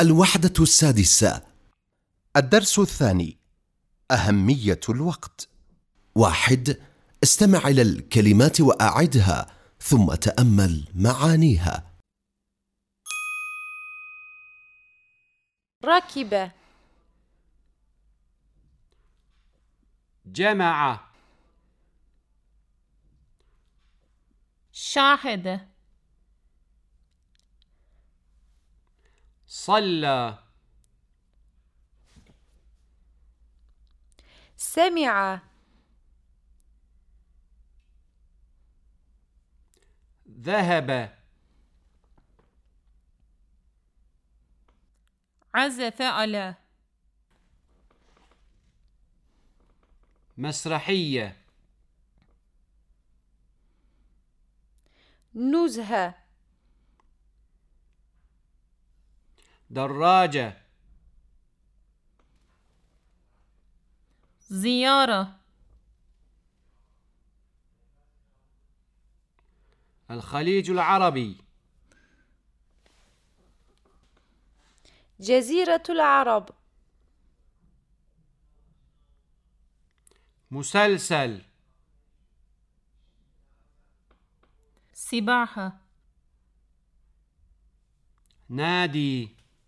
الوحدة السادسة. الدرس الثاني. أهمية الوقت. واحد استمع إلى الكلمات وأعدها ثم تأمل معانيها. ركب جمع. شاهد. صلى. سمع. ذهب. عزف على. مسرحية. نزهة دراجة. زيارة. الخليج العربي. جزيرة العرب. مسلسل. سباحة. نادي.